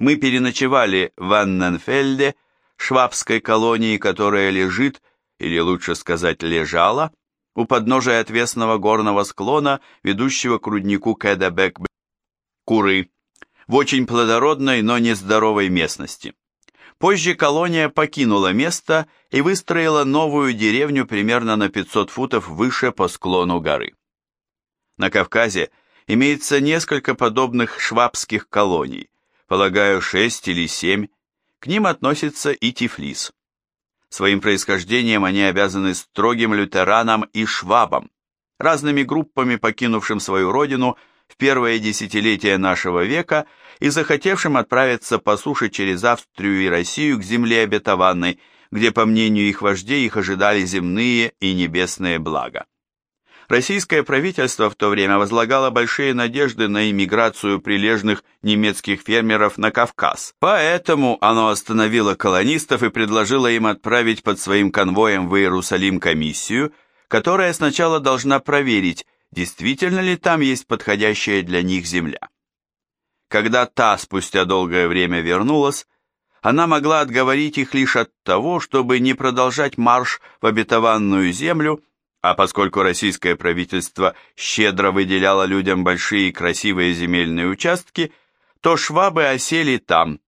Мы переночевали в Анненфельде, швабской колонии, которая лежит, или лучше сказать лежала, у подножия отвесного горного склона, ведущего к руднику Кэдебек Куры, в очень плодородной, но нездоровой местности. Позже колония покинула место и выстроила новую деревню примерно на 500 футов выше по склону горы. На Кавказе имеется несколько подобных швабских колоний, полагаю, шесть или семь, к ним относится и Тифлис. Своим происхождением они обязаны строгим лютеранам и швабам, разными группами, покинувшим свою родину в первое десятилетие нашего века и захотевшим отправиться по суше через Австрию и Россию к земле обетованной, где, по мнению их вождей, их ожидали земные и небесные блага. Российское правительство в то время возлагало большие надежды на иммиграцию прилежных немецких фермеров на Кавказ. Поэтому оно остановило колонистов и предложило им отправить под своим конвоем в Иерусалим комиссию, которая сначала должна проверить, действительно ли там есть подходящая для них земля. Когда та спустя долгое время вернулась, она могла отговорить их лишь от того, чтобы не продолжать марш в обетованную землю, а поскольку российское правительство щедро выделяло людям большие и красивые земельные участки, то швабы осели там,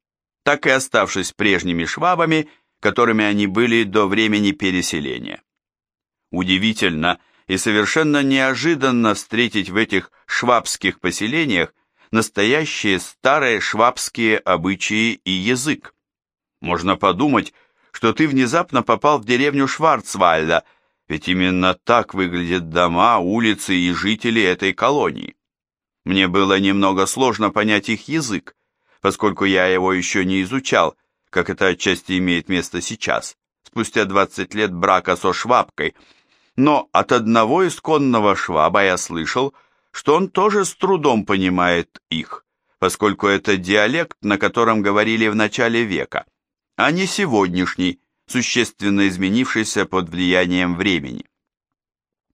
так и оставшись прежними швабами, которыми они были до времени переселения. Удивительно и совершенно неожиданно встретить в этих швабских поселениях настоящие старые швабские обычаи и язык. Можно подумать, что ты внезапно попал в деревню Шварцвальда – ведь именно так выглядят дома, улицы и жители этой колонии. Мне было немного сложно понять их язык, поскольку я его еще не изучал, как это отчасти имеет место сейчас, спустя 20 лет брака со швабкой, но от одного исконного шваба я слышал, что он тоже с трудом понимает их, поскольку это диалект, на котором говорили в начале века, а не сегодняшний, существенно изменившийся под влиянием времени.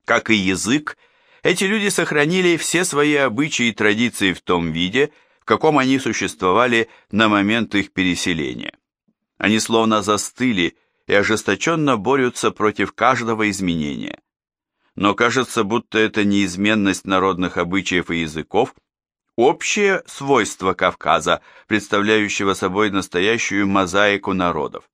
Как и язык, эти люди сохранили все свои обычаи и традиции в том виде, в каком они существовали на момент их переселения. Они словно застыли и ожесточенно борются против каждого изменения. Но кажется, будто это неизменность народных обычаев и языков – общее свойство Кавказа, представляющего собой настоящую мозаику народов.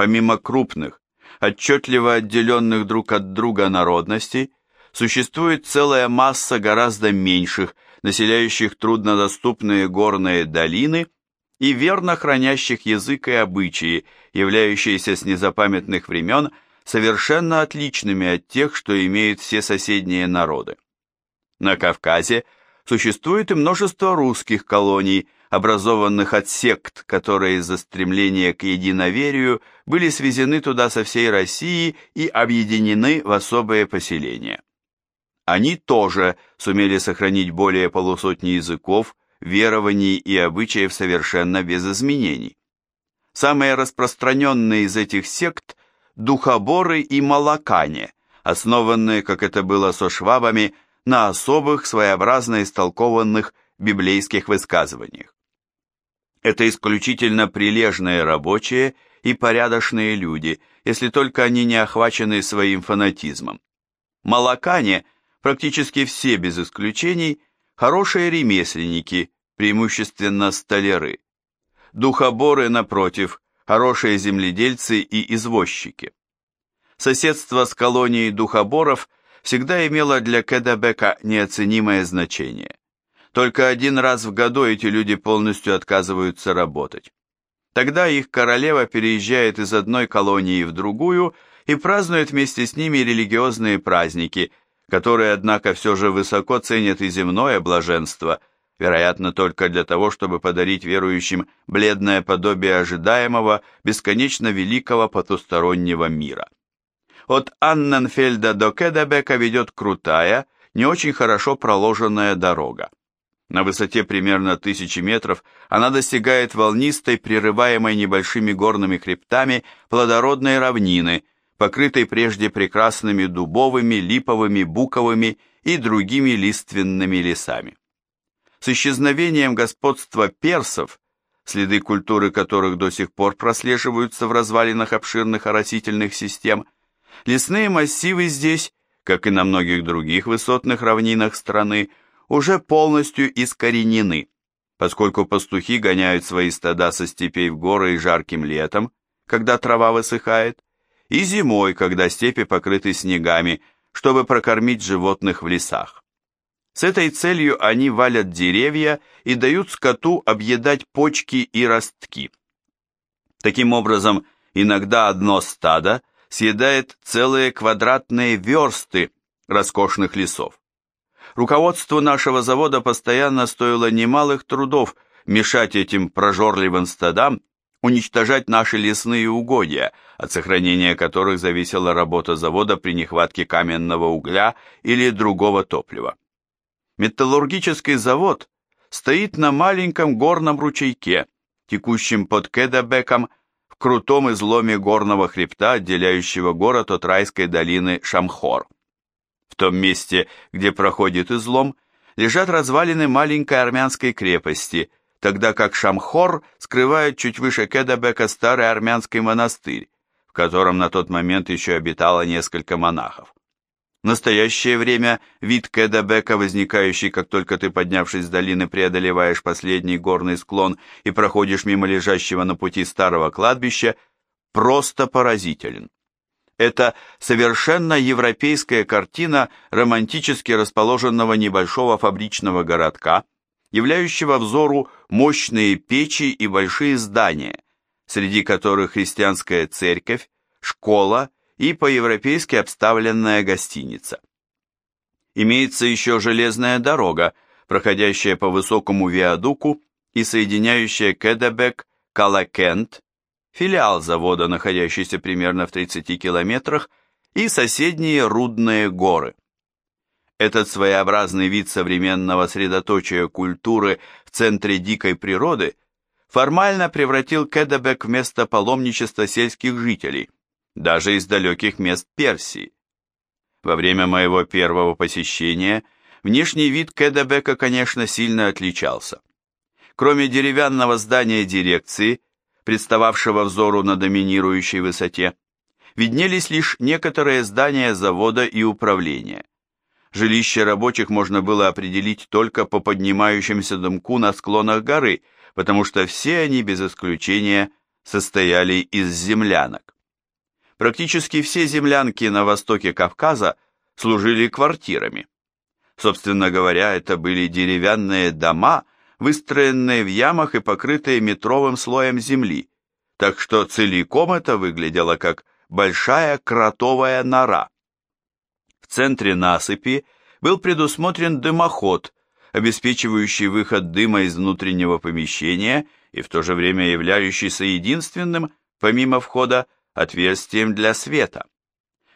Помимо крупных, отчетливо отделенных друг от друга народностей, существует целая масса гораздо меньших, населяющих труднодоступные горные долины и верно хранящих язык и обычаи, являющиеся с незапамятных времен совершенно отличными от тех, что имеют все соседние народы. На Кавказе существует и множество русских колоний – образованных от сект, которые из-за стремления к единоверию были свезены туда со всей России и объединены в особые поселения. Они тоже сумели сохранить более полусотни языков, верований и обычаев совершенно без изменений. Самые распространенные из этих сект – духоборы и молокане, основанные, как это было со швабами, на особых, своеобразно истолкованных библейских высказываниях. Это исключительно прилежные рабочие и порядочные люди, если только они не охвачены своим фанатизмом. Молокане, практически все без исключений, хорошие ремесленники, преимущественно столяры. Духоборы, напротив, хорошие земледельцы и извозчики. Соседство с колонией духоборов всегда имело для Кедабека неоценимое значение. Только один раз в году эти люди полностью отказываются работать. Тогда их королева переезжает из одной колонии в другую и празднует вместе с ними религиозные праздники, которые, однако, все же высоко ценят и земное блаженство, вероятно, только для того, чтобы подарить верующим бледное подобие ожидаемого, бесконечно великого потустороннего мира. От Анненфельда до Кедебека ведет крутая, не очень хорошо проложенная дорога. На высоте примерно тысячи метров она достигает волнистой, прерываемой небольшими горными хребтами, плодородной равнины, покрытой прежде прекрасными дубовыми, липовыми, буковыми и другими лиственными лесами. С исчезновением господства персов следы культуры которых до сих пор прослеживаются в развалинах обширных оросительных систем, лесные массивы здесь, как и на многих других высотных равнинах страны, уже полностью искоренены, поскольку пастухи гоняют свои стада со степей в горы и жарким летом, когда трава высыхает, и зимой, когда степи покрыты снегами, чтобы прокормить животных в лесах. С этой целью они валят деревья и дают скоту объедать почки и ростки. Таким образом, иногда одно стадо съедает целые квадратные версты роскошных лесов. Руководству нашего завода постоянно стоило немалых трудов мешать этим прожорливым стадам уничтожать наши лесные угодья, от сохранения которых зависела работа завода при нехватке каменного угля или другого топлива. Металлургический завод стоит на маленьком горном ручейке, текущем под Кедабеком в крутом изломе горного хребта, отделяющего город от райской долины Шамхор. В том месте, где проходит излом, лежат развалины маленькой армянской крепости – тогда как Шамхор скрывает чуть выше Кедабека старый армянский монастырь, в котором на тот момент еще обитало несколько монахов. В настоящее время вид Кедабека, возникающий, как только ты, поднявшись с долины, преодолеваешь последний горный склон и проходишь мимо лежащего на пути старого кладбища, просто поразителен. Это совершенно европейская картина романтически расположенного небольшого фабричного городка, являющего взору мощные печи и большие здания, среди которых христианская церковь, школа и по-европейски обставленная гостиница. Имеется еще железная дорога, проходящая по высокому виадуку и соединяющая Кедебек, Калакент, филиал завода, находящийся примерно в 30 километрах, и соседние Рудные горы. Этот своеобразный вид современного средоточия культуры в центре дикой природы формально превратил Кедебек в место паломничества сельских жителей, даже из далеких мест Персии. Во время моего первого посещения внешний вид Кедебека, конечно, сильно отличался. Кроме деревянного здания дирекции, представавшего взору на доминирующей высоте, виднелись лишь некоторые здания завода и управления. Жилище рабочих можно было определить только по поднимающимся дымку на склонах горы, потому что все они без исключения состояли из землянок. Практически все землянки на востоке Кавказа служили квартирами. Собственно говоря, это были деревянные дома, выстроенные в ямах и покрытые метровым слоем земли, так что целиком это выглядело как большая кротовая нора центре насыпи был предусмотрен дымоход, обеспечивающий выход дыма из внутреннего помещения и в то же время являющийся единственным, помимо входа, отверстием для света.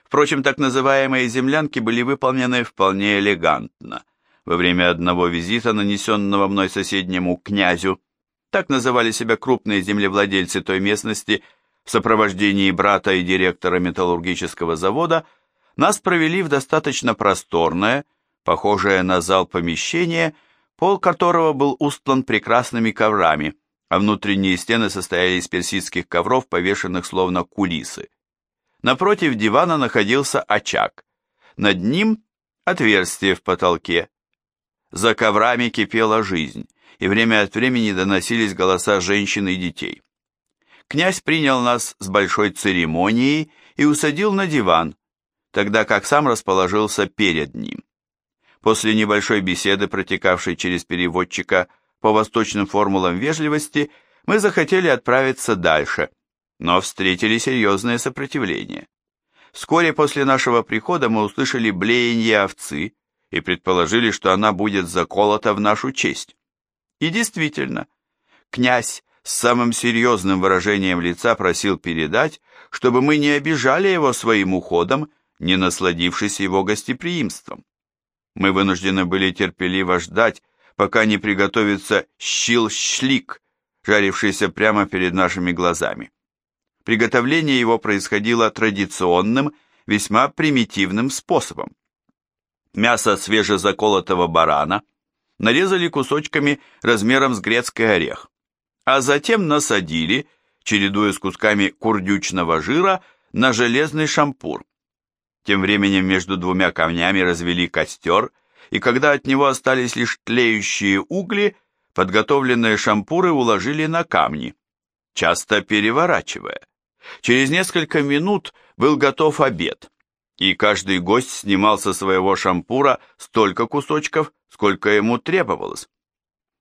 Впрочем, так называемые землянки были выполнены вполне элегантно. Во время одного визита, нанесенного мной соседнему князю, так называли себя крупные землевладельцы той местности, в сопровождении брата и директора металлургического завода – нас провели в достаточно просторное, похожее на зал помещение, пол которого был устлан прекрасными коврами, а внутренние стены состояли из персидских ковров, повешенных словно кулисы. Напротив дивана находился очаг. Над ним отверстие в потолке. За коврами кипела жизнь, и время от времени доносились голоса женщин и детей. Князь принял нас с большой церемонией и усадил на диван, тогда как сам расположился перед ним. После небольшой беседы, протекавшей через переводчика по восточным формулам вежливости, мы захотели отправиться дальше, но встретили серьезное сопротивление. Вскоре после нашего прихода мы услышали блеяние овцы и предположили, что она будет заколота в нашу честь. И действительно, князь с самым серьезным выражением лица просил передать, чтобы мы не обижали его своим уходом не насладившись его гостеприимством. Мы вынуждены были терпеливо ждать, пока не приготовится щил-шлик, жарившийся прямо перед нашими глазами. Приготовление его происходило традиционным, весьма примитивным способом. Мясо свежезаколотого барана нарезали кусочками размером с грецкий орех, а затем насадили, чередуя с кусками курдючного жира, на железный шампур. Тем временем между двумя камнями развели костер, и когда от него остались лишь тлеющие угли, подготовленные шампуры уложили на камни, часто переворачивая. Через несколько минут был готов обед, и каждый гость снимал со своего шампура столько кусочков, сколько ему требовалось.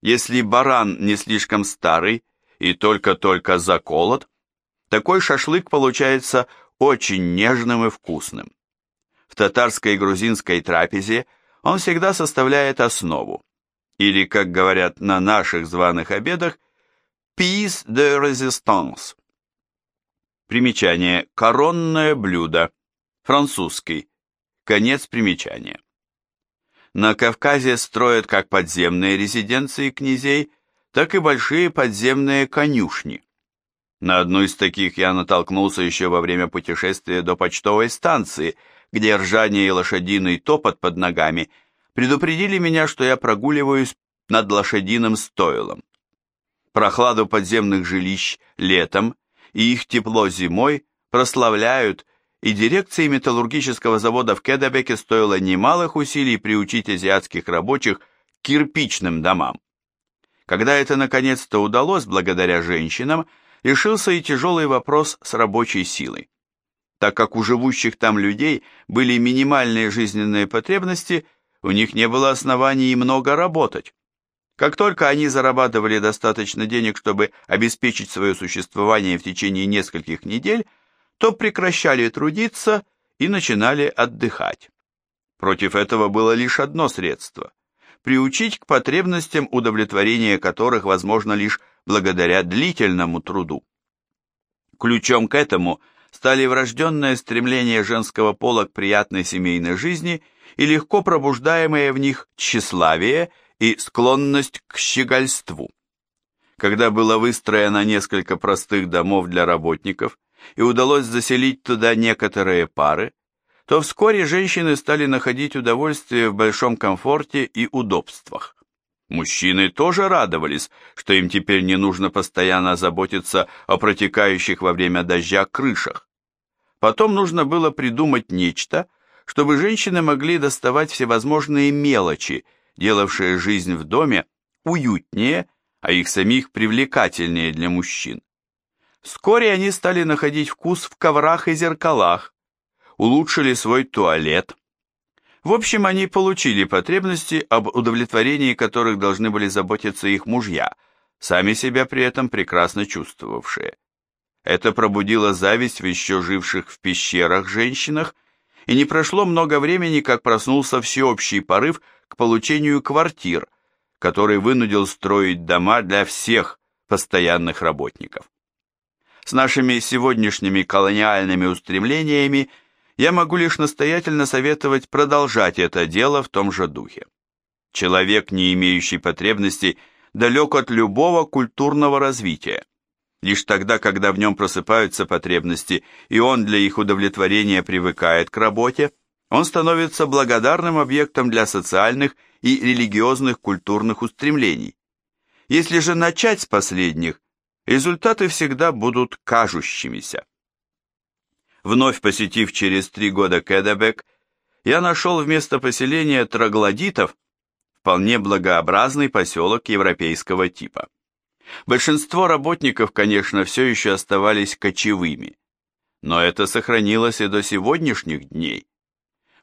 Если баран не слишком старый и только-только заколот, такой шашлык получается очень нежным и вкусным. В татарской и грузинской трапезе он всегда составляет основу, или, как говорят на наших званых обедах, «piece de résistance». Примечание «коронное блюдо», французский, конец примечания. На Кавказе строят как подземные резиденции князей, так и большие подземные конюшни. На одну из таких я натолкнулся еще во время путешествия до почтовой станции, где ржание и лошадиный топот под ногами предупредили меня, что я прогуливаюсь над лошадиным стойлом. Прохладу подземных жилищ летом и их тепло зимой прославляют и дирекции металлургического завода в Кедебеке стоило немалых усилий приучить азиатских рабочих к кирпичным домам. Когда это наконец-то удалось благодаря женщинам, решился и тяжелый вопрос с рабочей силой. Так как у живущих там людей были минимальные жизненные потребности, у них не было оснований много работать. Как только они зарабатывали достаточно денег, чтобы обеспечить свое существование в течение нескольких недель, то прекращали трудиться и начинали отдыхать. Против этого было лишь одно средство – приучить к потребностям, удовлетворения которых возможно лишь благодаря длительному труду. Ключом к этому стали врожденное стремление женского пола к приятной семейной жизни и легко пробуждаемое в них тщеславие и склонность к щегольству. Когда было выстроено несколько простых домов для работников, и удалось заселить туда некоторые пары, то вскоре женщины стали находить удовольствие в большом комфорте и удобствах. Мужчины тоже радовались, что им теперь не нужно постоянно заботиться о протекающих во время дождя крышах. Потом нужно было придумать нечто, чтобы женщины могли доставать всевозможные мелочи, делавшие жизнь в доме уютнее, а их самих привлекательнее для мужчин. Вскоре они стали находить вкус в коврах и зеркалах, улучшили свой туалет. В общем, они получили потребности, об удовлетворении которых должны были заботиться их мужья, сами себя при этом прекрасно чувствовавшие. Это пробудило зависть в еще живших в пещерах женщинах, и не прошло много времени, как проснулся всеобщий порыв к получению квартир, который вынудил строить дома для всех постоянных работников. С нашими сегодняшними колониальными устремлениями я могу лишь настоятельно советовать продолжать это дело в том же духе. Человек, не имеющий потребностей, далек от любого культурного развития. Лишь тогда, когда в нем просыпаются потребности, и он для их удовлетворения привыкает к работе, он становится благодарным объектом для социальных и религиозных культурных устремлений. Если же начать с последних, результаты всегда будут кажущимися. Вновь посетив через три года Кедебек, я нашел вместо поселения троглодитов вполне благообразный поселок европейского типа. Большинство работников, конечно, все еще оставались кочевыми, но это сохранилось и до сегодняшних дней.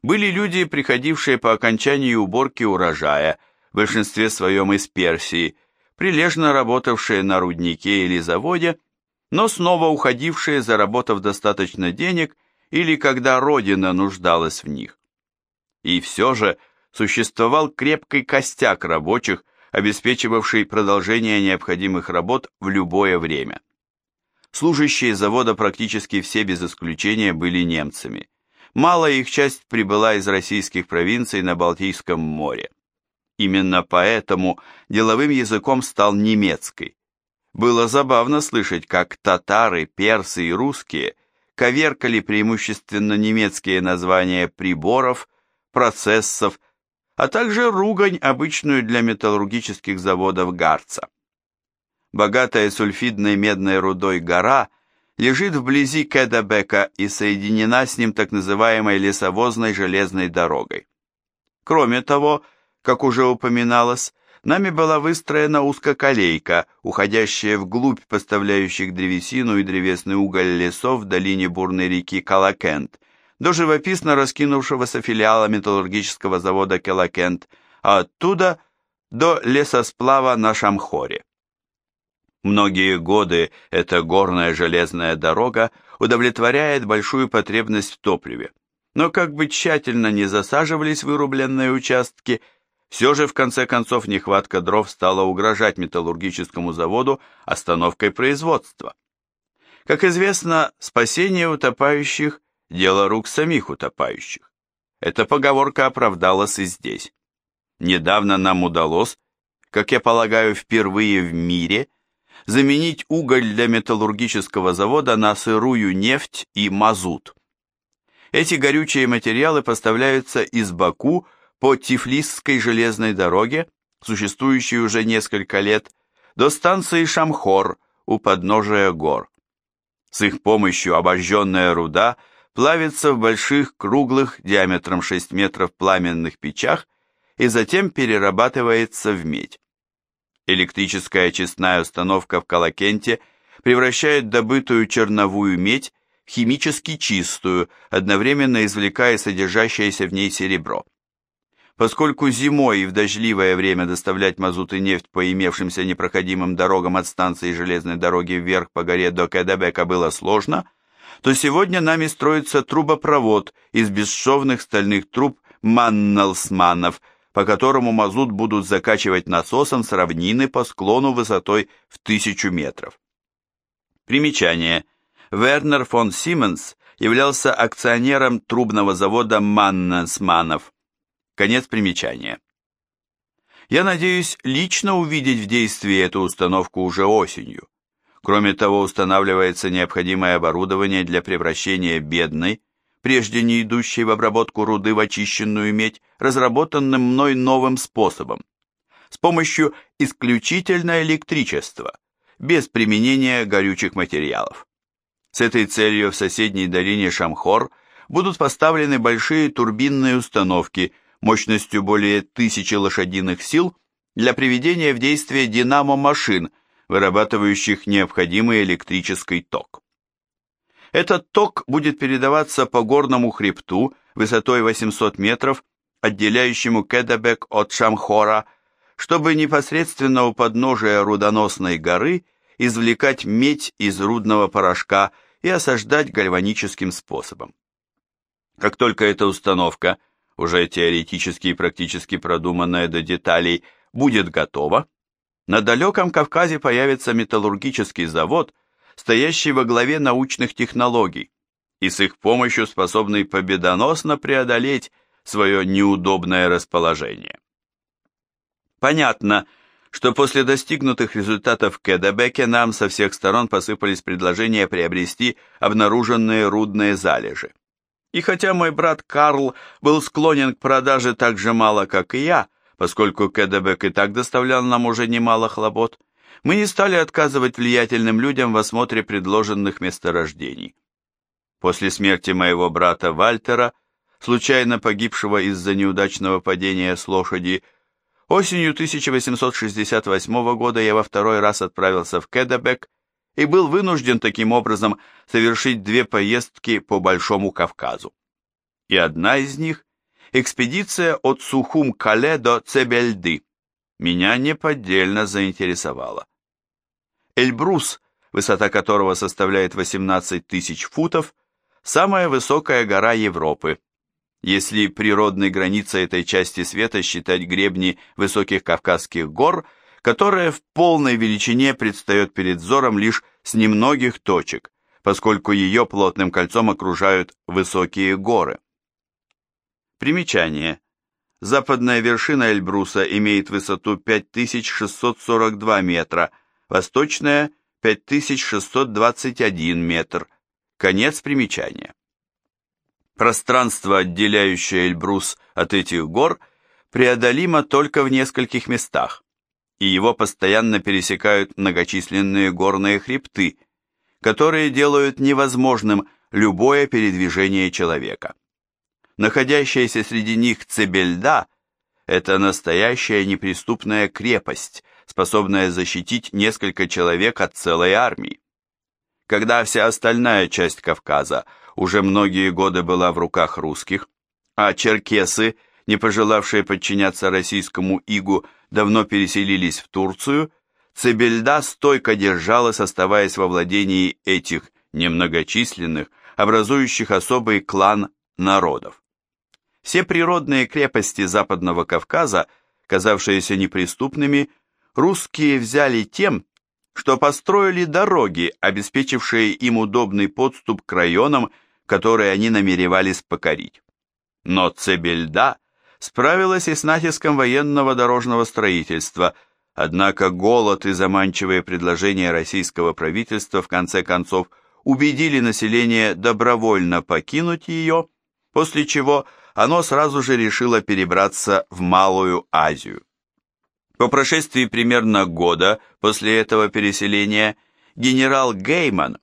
Были люди, приходившие по окончании уборки урожая, в большинстве своем из Персии, прилежно работавшие на руднике или заводе, но снова уходившие, заработав достаточно денег или когда родина нуждалась в них. И все же существовал крепкий костяк рабочих, обеспечивавший продолжение необходимых работ в любое время. Служащие завода практически все без исключения были немцами. Малая их часть прибыла из российских провинций на Балтийском море. Именно поэтому деловым языком стал немецкий. Было забавно слышать, как татары, персы и русские коверкали преимущественно немецкие названия приборов, процессов, а также ругань, обычную для металлургических заводов Гарца. богатая сульфидной медной рудой гора, лежит вблизи Кедабека и соединена с ним так называемой лесовозной железной дорогой. Кроме того, как уже упоминалось, нами была выстроена узкоколейка, уходящая вглубь поставляющих древесину и древесный уголь лесов в долине бурной реки Калакент, до живописно раскинувшегося филиала металлургического завода Келакент, а оттуда до лесосплава на Шамхоре. Многие годы эта горная железная дорога удовлетворяет большую потребность в топливе. Но как бы тщательно не засаживались вырубленные участки, все же в конце концов нехватка дров стала угрожать металлургическому заводу остановкой производства. Как известно, спасение утопающих – дело рук самих утопающих. Эта поговорка оправдалась и здесь. Недавно нам удалось, как я полагаю, впервые в мире, заменить уголь для металлургического завода на сырую нефть и мазут. Эти горючие материалы поставляются из Баку по Тифлисской железной дороге, существующей уже несколько лет, до станции Шамхор у подножия гор. С их помощью обожженная руда плавится в больших круглых диаметром 6 метров пламенных печах и затем перерабатывается в медь. Электрическая очистная установка в Калакенте превращает добытую черновую медь химически чистую, одновременно извлекая содержащееся в ней серебро. Поскольку зимой и в дождливое время доставлять мазут и нефть по имевшимся непроходимым дорогам от станции железной дороги вверх по горе до Кедебека было сложно, то сегодня нами строится трубопровод из бесшовных стальных труб Маннелсманов, по которому мазут будут закачивать насосом с равнины по склону высотой в тысячу метров. Примечание – Вернер фон Сименс являлся акционером трубного завода Маннесманов. Конец примечания. Я надеюсь лично увидеть в действии эту установку уже осенью. Кроме того, устанавливается необходимое оборудование для превращения бедной, прежде не идущей в обработку руды в очищенную медь, разработанным мной новым способом, с помощью исключительно электричества, без применения горючих материалов. С этой целью в соседней долине Шамхор будут поставлены большие турбинные установки мощностью более тысячи лошадиных сил для приведения в действие динамо-машин, вырабатывающих необходимый электрический ток. Этот ток будет передаваться по горному хребту высотой 800 метров, отделяющему Кедебек от Шамхора, чтобы непосредственно у подножия рудоносной горы – извлекать медь из рудного порошка и осаждать гальваническим способом. Как только эта установка, уже теоретически и практически продуманная до деталей, будет готова, на далеком Кавказе появится металлургический завод, стоящий во главе научных технологий, и с их помощью способный победоносно преодолеть свое неудобное расположение. Понятно, что после достигнутых результатов в Кедебеке нам со всех сторон посыпались предложения приобрести обнаруженные рудные залежи. И хотя мой брат Карл был склонен к продаже так же мало, как и я, поскольку Кедебек и так доставлял нам уже немало хлопот, мы не стали отказывать влиятельным людям в осмотре предложенных месторождений. После смерти моего брата Вальтера, случайно погибшего из-за неудачного падения с лошади, Осенью 1868 года я во второй раз отправился в Кедебек и был вынужден таким образом совершить две поездки по Большому Кавказу. И одна из них – экспедиция от Сухум-Кале до Цебельды, меня неподдельно заинтересовала. Эльбрус, высота которого составляет 18 тысяч футов, самая высокая гора Европы, если природной границей этой части света считать гребни высоких Кавказских гор, которая в полной величине предстает перед взором лишь с немногих точек, поскольку ее плотным кольцом окружают высокие горы. Примечание. Западная вершина Эльбруса имеет высоту 5642 метра, восточная – 5621 метр. Конец примечания. Пространство, отделяющее Эльбрус от этих гор, преодолимо только в нескольких местах, и его постоянно пересекают многочисленные горные хребты, которые делают невозможным любое передвижение человека. Находящаяся среди них Цебельда – это настоящая неприступная крепость, способная защитить несколько человек от целой армии. Когда вся остальная часть Кавказа уже многие годы была в руках русских, а черкесы, не пожелавшие подчиняться российскому игу, давно переселились в Турцию, Цебельда стойко держалась, оставаясь во владении этих немногочисленных, образующих особый клан народов. Все природные крепости Западного Кавказа, казавшиеся неприступными, русские взяли тем, что построили дороги, обеспечившие им удобный подступ к районам, которые они намеревались покорить. Но Цебельда справилась и с натиском военного дорожного строительства, однако голод и заманчивые предложения российского правительства в конце концов убедили население добровольно покинуть ее, после чего оно сразу же решило перебраться в Малую Азию. По прошествии примерно года после этого переселения генерал Гейман,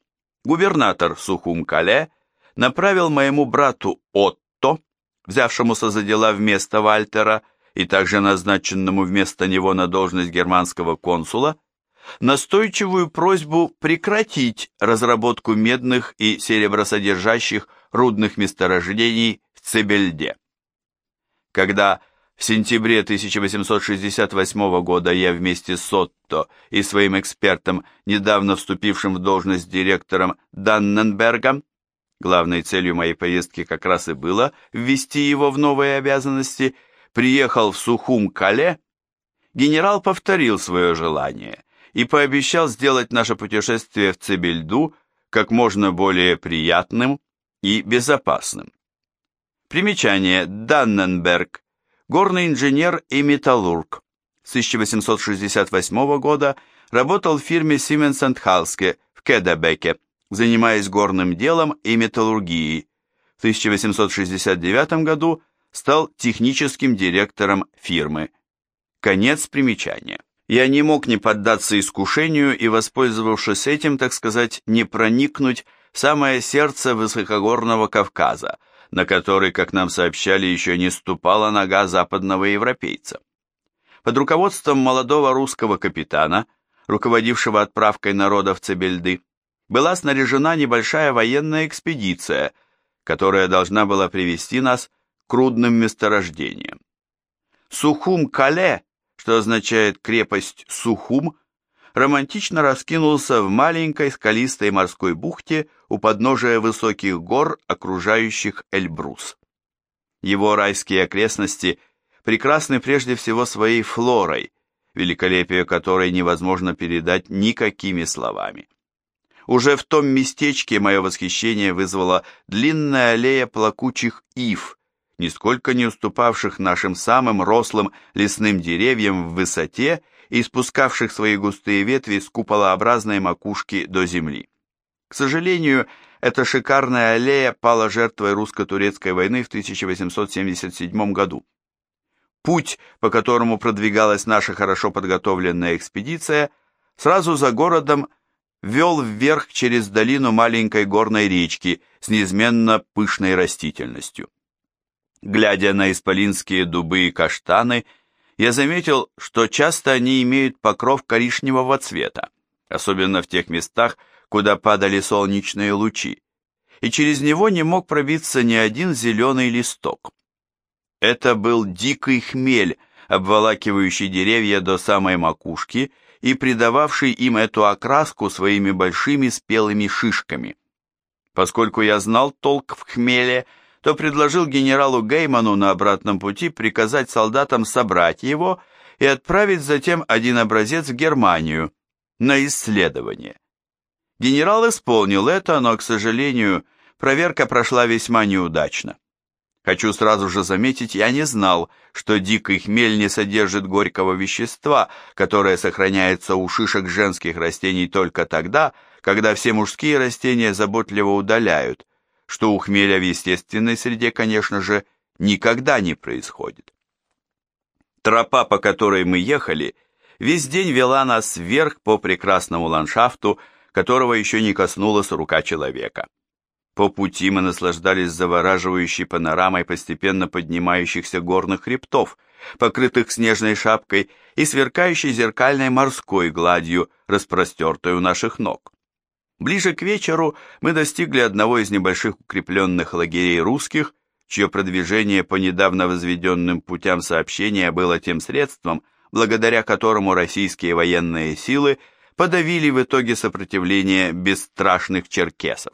губернатор Сухум-Кале, направил моему брату Отто, взявшемуся за дела вместо Вальтера и также назначенному вместо него на должность германского консула, настойчивую просьбу прекратить разработку медных и серебросодержащих рудных месторождений в Цебельде. Когда в сентябре 1868 года я вместе с Отто и своим экспертом, недавно вступившим в должность директором Данненбергом, главной целью моей поездки как раз и было ввести его в новые обязанности, приехал в Сухум-Кале, генерал повторил свое желание и пообещал сделать наше путешествие в Цебельду как можно более приятным и безопасным. Примечание. Данненберг. Горный инженер и металлург. С 1868 года работал в фирме Siemens Halske в Кедебеке, занимаясь горным делом и металлургией. В 1869 году стал техническим директором фирмы. Конец примечания. Я не мог не поддаться искушению и, воспользовавшись этим, так сказать, не проникнуть в самое сердце высокогорного Кавказа, на который, как нам сообщали, еще не ступала нога западного европейца. Под руководством молодого русского капитана, руководившего отправкой народа в Цебельды, была снаряжена небольшая военная экспедиция, которая должна была привести нас к рудным месторождениям. Сухум-Кале, что означает крепость Сухум, романтично раскинулся в маленькой скалистой морской бухте у подножия высоких гор, окружающих Эльбрус. Его райские окрестности прекрасны прежде всего своей флорой, великолепие которой невозможно передать никакими словами. Уже в том местечке мое восхищение вызвала длинная аллея плакучих ив, нисколько не уступавших нашим самым рослым лесным деревьям в высоте и спускавших свои густые ветви с куполообразной макушки до земли. К сожалению, эта шикарная аллея пала жертвой русско-турецкой войны в 1877 году. Путь, по которому продвигалась наша хорошо подготовленная экспедиция, сразу за городом вел вверх через долину маленькой горной речки с неизменно пышной растительностью. Глядя на исполинские дубы и каштаны, я заметил, что часто они имеют покров коричневого цвета, особенно в тех местах, куда падали солнечные лучи, и через него не мог пробиться ни один зеленый листок. Это был дикий хмель, обволакивающий деревья до самой макушки и придававший им эту окраску своими большими спелыми шишками. Поскольку я знал толк в хмеле, то предложил генералу Гейману на обратном пути приказать солдатам собрать его и отправить затем один образец в Германию на исследование. Генерал исполнил это, но, к сожалению, проверка прошла весьма неудачно. Хочу сразу же заметить, я не знал, что дикий хмель не содержит горького вещества, которое сохраняется у шишек женских растений только тогда, когда все мужские растения заботливо удаляют, что у хмеля в естественной среде, конечно же, никогда не происходит. Тропа, по которой мы ехали, весь день вела нас вверх по прекрасному ландшафту, которого еще не коснулась рука человека. По пути мы наслаждались завораживающей панорамой постепенно поднимающихся горных хребтов, покрытых снежной шапкой и сверкающей зеркальной морской гладью, распростертой у наших ног. Ближе к вечеру мы достигли одного из небольших укрепленных лагерей русских, чье продвижение по недавно возведенным путям сообщения было тем средством, благодаря которому российские военные силы подавили в итоге сопротивление бесстрашных черкесов.